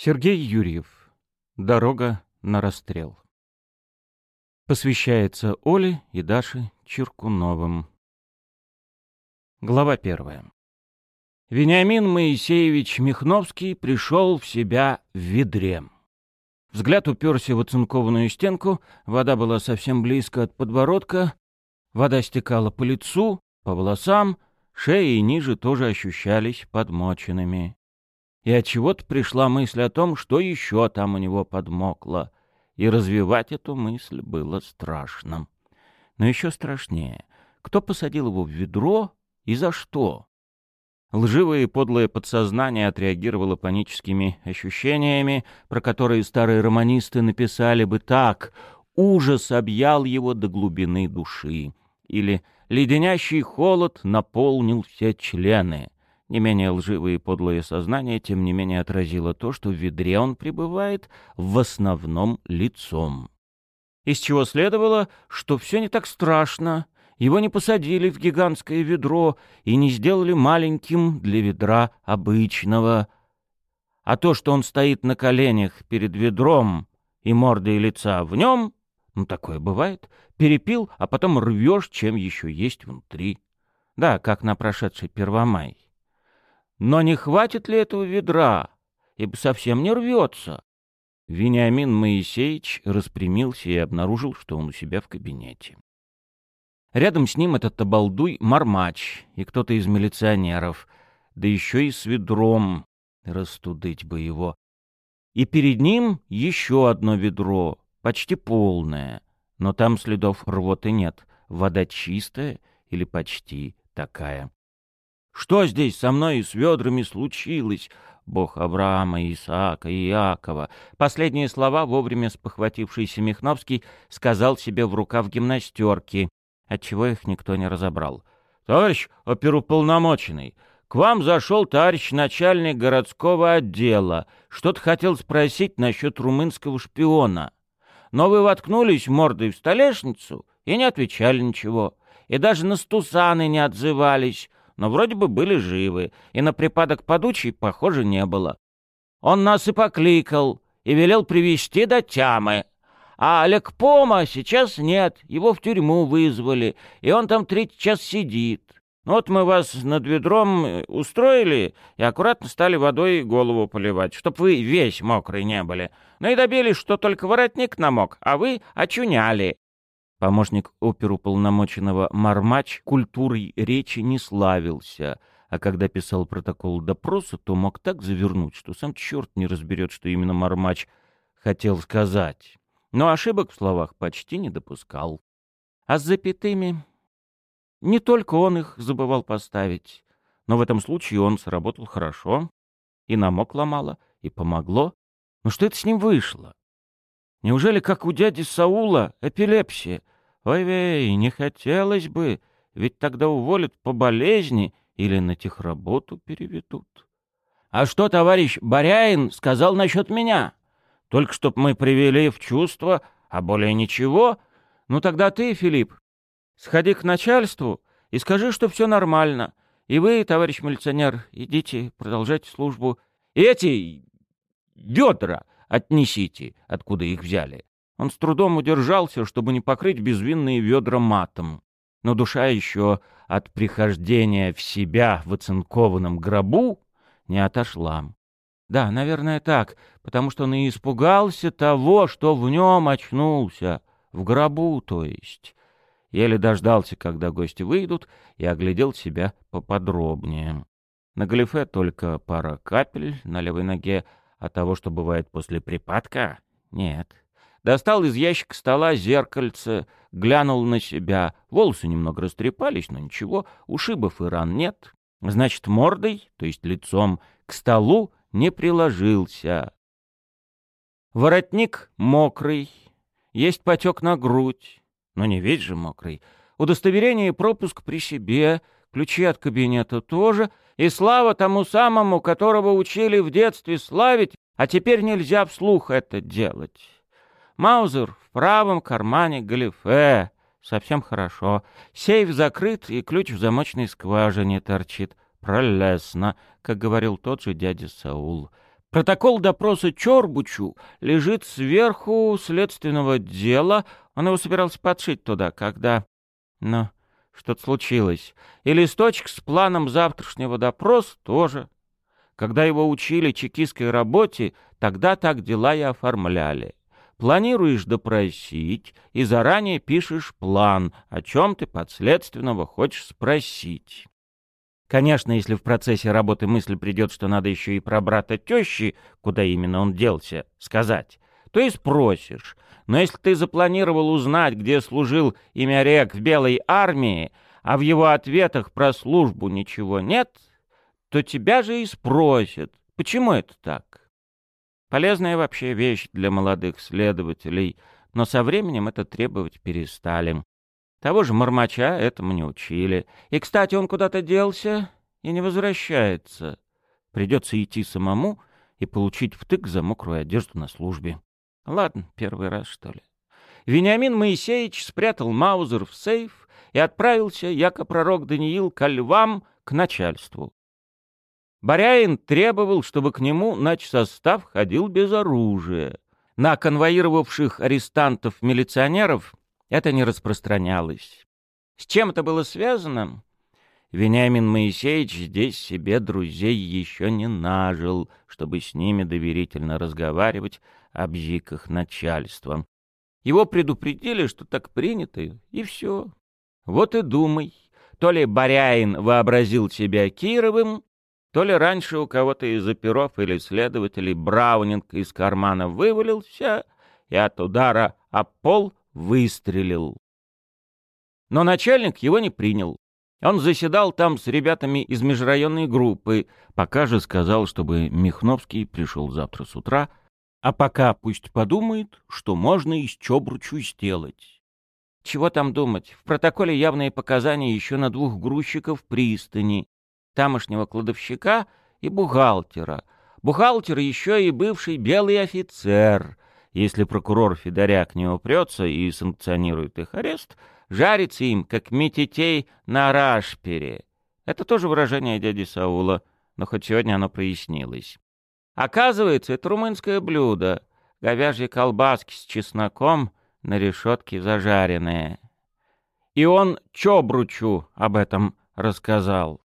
Сергей Юрьев. Дорога на расстрел. Посвящается Оле и Даше Чиркуновым. Глава первая. Вениамин Моисеевич Михновский пришел в себя в ведре. Взгляд уперся в оцинкованную стенку, вода была совсем близко от подбородка, вода стекала по лицу, по волосам, шея и ниже тоже ощущались подмоченными и от чего-то пришла мысль о том, что еще там у него подмокло, и развивать эту мысль было страшно. Но еще страшнее, кто посадил его в ведро и за что? Лживое и подлое подсознание отреагировало паническими ощущениями, про которые старые романисты написали бы так «Ужас объял его до глубины души» или «Леденящий холод наполнил все члены». Не менее лживое и подлое сознание, тем не менее, отразило то, что в ведре он пребывает в основном лицом. Из чего следовало, что все не так страшно, его не посадили в гигантское ведро и не сделали маленьким для ведра обычного. А то, что он стоит на коленях перед ведром и мордой лица в нем, ну такое бывает, перепил, а потом рвешь, чем еще есть внутри. Да, как на прошедший Первомай. Но не хватит ли этого ведра, ибо совсем не рвется? Вениамин Моисеевич распрямился и обнаружил, что он у себя в кабинете. Рядом с ним этот обалдуй Мармач и кто-то из милиционеров, да еще и с ведром, растудыть бы его. И перед ним еще одно ведро, почти полное, но там следов рвоты нет, вода чистая или почти такая. Что здесь со мной и с ведрами случилось? Бог Авраама, Исаака и Иакова. Последние слова вовремя спохватившийся Михновский сказал себе в рукав гимнастерки, отчего их никто не разобрал. «Товарищ оперуполномоченный, к вам зашел товарищ начальник городского отдела. Что-то хотел спросить насчет румынского шпиона. Но вы воткнулись мордой в столешницу и не отвечали ничего. И даже на стусаны не отзывались но вроде бы были живы, и на припадок подучий, похоже, не было. Он нас и покликал, и велел привести до тямы. А Олег Пома сейчас нет, его в тюрьму вызвали, и он там третий час сидит. Ну вот мы вас над ведром э, устроили и аккуратно стали водой голову поливать, чтоб вы весь мокрый не были. Ну и добились, что только воротник намок, а вы очуняли. Помощник оперуполномоченного Мармач культурой речи не славился, а когда писал протокол допроса, то мог так завернуть, что сам черт не разберет, что именно Мармач хотел сказать. Но ошибок в словах почти не допускал. А с запятыми... Не только он их забывал поставить, но в этом случае он сработал хорошо, и намокло мало, и помогло. Но что это с ним вышло? Неужели, как у дяди Саула, эпилепсия? Ой-вей, не хотелось бы, ведь тогда уволят по болезни или на техработу переведут. А что товарищ Боряин сказал насчет меня? Только чтоб мы привели в чувство, а более ничего. Ну тогда ты, Филипп, сходи к начальству и скажи, что все нормально. И вы, товарищ милиционер, идите, продолжайте службу. И эти ведра отнесите, откуда их взяли. Он с трудом удержался, чтобы не покрыть безвинные ведра матом. Но душа еще от прихождения в себя в оцинкованном гробу не отошла. Да, наверное, так, потому что он и испугался того, что в нем очнулся, в гробу, то есть. Еле дождался, когда гости выйдут, и оглядел себя поподробнее. На галифе только пара капель на левой ноге, а того, что бывает после припадка, нет. Достал из ящика стола зеркальце, глянул на себя. Волосы немного растрепались, но ничего, ушибов и ран нет. Значит, мордой, то есть лицом, к столу не приложился. Воротник мокрый, есть потек на грудь, но не весь же мокрый. Удостоверение и пропуск при себе, ключи от кабинета тоже, и слава тому самому, которого учили в детстве славить, а теперь нельзя вслух это делать. Маузер в правом кармане галифе. Совсем хорошо. Сейф закрыт, и ключ в замочной скважине торчит. Пролесно, как говорил тот же дядя Саул. Протокол допроса Чорбучу лежит сверху следственного дела. Он его собирался подшить туда, когда... Но что-то случилось. И листочек с планом завтрашнего допроса тоже. Когда его учили чекистской работе, тогда так дела и оформляли. Планируешь допросить и заранее пишешь план, о чем ты подследственного хочешь спросить. Конечно, если в процессе работы мысль придет, что надо еще и про брата тещи, куда именно он делся, сказать, то и спросишь. Но если ты запланировал узнать, где служил имя Рек в Белой армии, а в его ответах про службу ничего нет, то тебя же и спросят, почему это так. Полезная вообще вещь для молодых следователей, но со временем это требовать перестали. Того же Мармача этому не учили. И, кстати, он куда-то делся и не возвращается. Придется идти самому и получить втык за мокрую одежду на службе. Ладно, первый раз, что ли. Вениамин Моисеевич спрятал Маузер в сейф и отправился, яко пророк Даниил, ко львам к начальству. Боряин требовал, чтобы к нему начсостав ходил без оружия. На конвоировавших арестантов-милиционеров это не распространялось. С чем это было связано? Вениамин Моисеевич здесь себе друзей еще не нажил, чтобы с ними доверительно разговаривать о бзиках начальства. Его предупредили, что так принято, и все. Вот и думай. То ли Боряин вообразил себя Кировым, то ли раньше у кого-то из оперов или следователей Браунинг из кармана вывалился и от удара о пол выстрелил. Но начальник его не принял. Он заседал там с ребятами из межрайонной группы, пока же сказал, чтобы Михновский пришел завтра с утра, а пока пусть подумает, что можно из Чобручу сделать. Чего там думать? В протоколе явные показания еще на двух грузчиков пристани, тамошнего кладовщика и бухгалтера. Бухгалтер еще и бывший белый офицер — если прокурор Федоряк не упрется и санкционирует их арест, жарится им, как мететей на рашпере. Это тоже выражение дяди Саула, но хоть сегодня оно прояснилось. Оказывается, это румынское блюдо. Говяжьи колбаски с чесноком на решетке зажаренные. И он Чобручу об этом рассказал.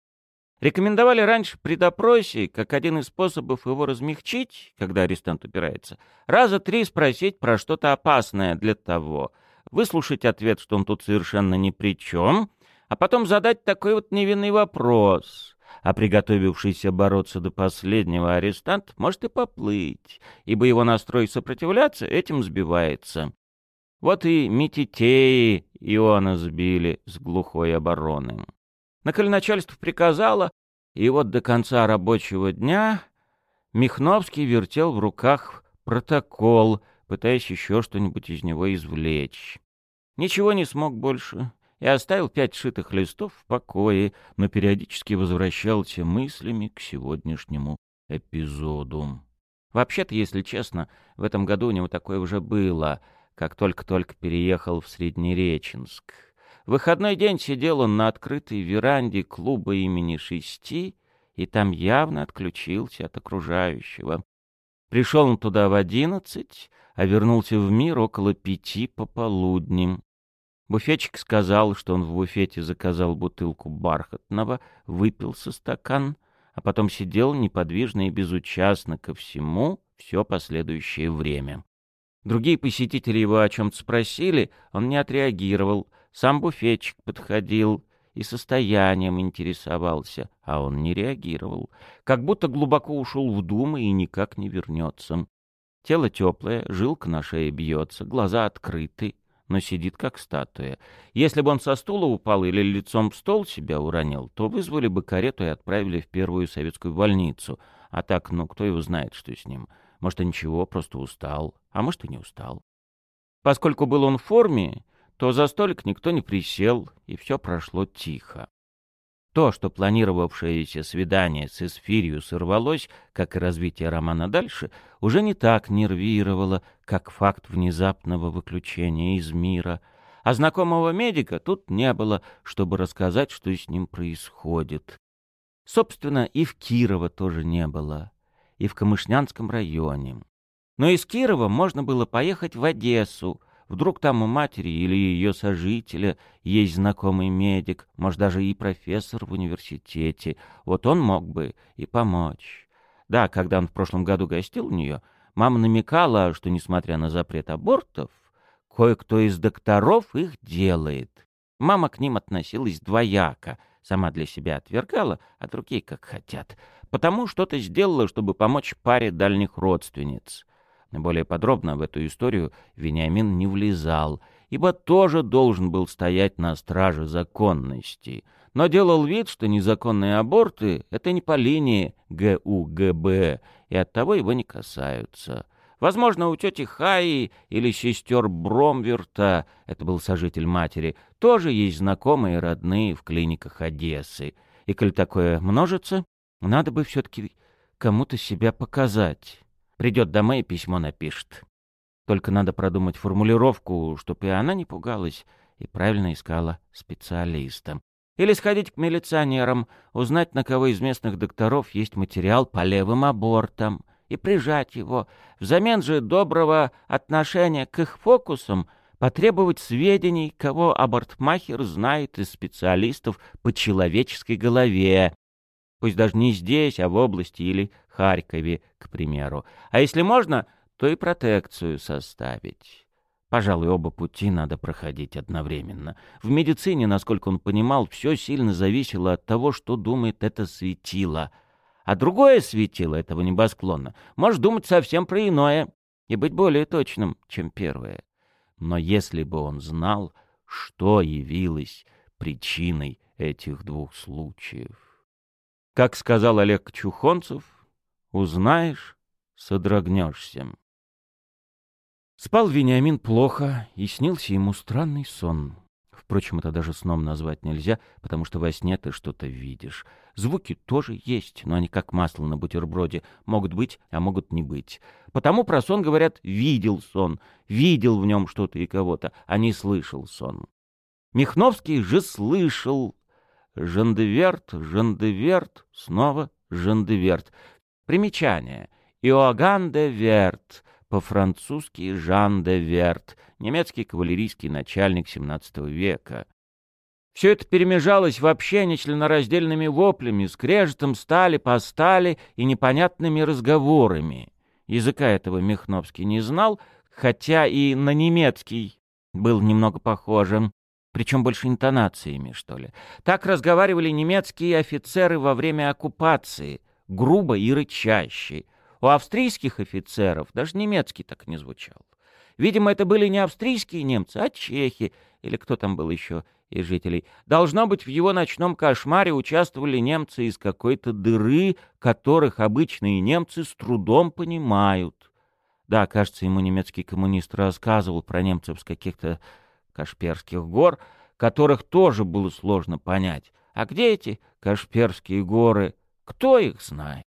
Рекомендовали раньше при допросе, как один из способов его размягчить, когда арестант упирается, раза три спросить про что-то опасное для того, выслушать ответ, что он тут совершенно ни при чем, а потом задать такой вот невинный вопрос. А приготовившийся бороться до последнего арестант может и поплыть, ибо его настрой сопротивляться этим сбивается. Вот и Мититеи Иоанна сбили с глухой обороны. На коль начальство приказало, и вот до конца рабочего дня Михновский вертел в руках протокол, пытаясь еще что-нибудь из него извлечь. Ничего не смог больше и оставил пять шитых листов в покое, но периодически возвращался мыслями к сегодняшнему эпизоду. Вообще-то, если честно, в этом году у него такое уже было, как только-только переехал в Среднереченск. В выходной день сидел он на открытой веранде клуба имени Шести, и там явно отключился от окружающего. Пришел он туда в одиннадцать, а вернулся в мир около пяти пополудни. Буфетчик сказал, что он в буфете заказал бутылку бархатного, выпил со стакан, а потом сидел неподвижно и безучастно ко всему все последующее время. Другие посетители его о чем-то спросили, он не отреагировал — сам буфетчик подходил и состоянием интересовался, а он не реагировал, как будто глубоко ушел в думы и никак не вернется. Тело теплое, жилка на шее бьется, глаза открыты, но сидит как статуя. Если бы он со стула упал или лицом в стол себя уронил, то вызвали бы карету и отправили в первую советскую больницу. А так, ну, кто его знает, что с ним. Может, и ничего, просто устал, а может, и не устал. Поскольку был он в форме, то за столик никто не присел, и все прошло тихо. То, что планировавшееся свидание с Эсфирью сорвалось, как и развитие романа дальше, уже не так нервировало, как факт внезапного выключения из мира. А знакомого медика тут не было, чтобы рассказать, что с ним происходит. Собственно, и в Кирова тоже не было. и в Камышнянском районе. Но из Кирова можно было поехать в Одессу. Вдруг там у матери или ее сожителя есть знакомый медик, может, даже и профессор в университете. Вот он мог бы и помочь. Да, когда он в прошлом году гостил у нее, мама намекала, что, несмотря на запрет абортов, кое-кто из докторов их делает. Мама к ним относилась двояко, сама для себя отвергала, а другие как хотят. Потому что-то сделала, чтобы помочь паре дальних родственниц. Более подробно в эту историю Вениамин не влезал, ибо тоже должен был стоять на страже законности, но делал вид, что незаконные аборты — это не по линии ГУГБ, и оттого его не касаются. Возможно, у тети Хаи или сестер Бромверта, это был сожитель матери, тоже есть знакомые и родные в клиниках Одессы. И коль такое множится, надо бы все-таки кому-то себя показать. Придет домой и письмо напишет. Только надо продумать формулировку, чтобы и она не пугалась и правильно искала специалиста. Или сходить к милиционерам, узнать, на кого из местных докторов есть материал по левым абортам, и прижать его. Взамен же доброго отношения к их фокусам потребовать сведений, кого абортмахер знает из специалистов по человеческой голове. Пусть даже не здесь, а в области или Харькове, к примеру. А если можно, то и протекцию составить. Пожалуй, оба пути надо проходить одновременно. В медицине, насколько он понимал, все сильно зависело от того, что думает это светило — а другое светило этого небосклона может думать совсем про иное и быть более точным, чем первое. Но если бы он знал, что явилось причиной этих двух случаев. Как сказал Олег Чухонцев, узнаешь, содрогнешься. Спал Вениамин плохо, и снился ему странный сон. Впрочем, это даже сном назвать нельзя, потому что во сне ты что-то видишь. Звуки тоже есть, но они как масло на бутерброде. Могут быть, а могут не быть. Потому про сон говорят «видел сон», «видел в нем что-то и кого-то», а не «слышал сон». Михновский же слышал. Жандеверт, Жандеверт, снова Жандеверт. Примечание. Иоганн де Верт — по-французски Жан де Верт, немецкий кавалерийский начальник XVII века. Все это перемежалось вообще нечленораздельными воплями, скрежетом стали по стали и непонятными разговорами. Языка этого Михновский не знал, хотя и на немецкий был немного похожим, причем больше интонациями, что ли. Так разговаривали немецкие офицеры во время оккупации, грубо и рычаще — у австрийских офицеров даже немецкий так не звучал. Видимо, это были не австрийские немцы, а чехи, или кто там был еще из жителей. Должно быть, в его ночном кошмаре участвовали немцы из какой-то дыры, которых обычные немцы с трудом понимают. Да, кажется, ему немецкий коммунист рассказывал про немцев с каких-то Кашперских гор, которых тоже было сложно понять. А где эти Кашперские горы? Кто их знает?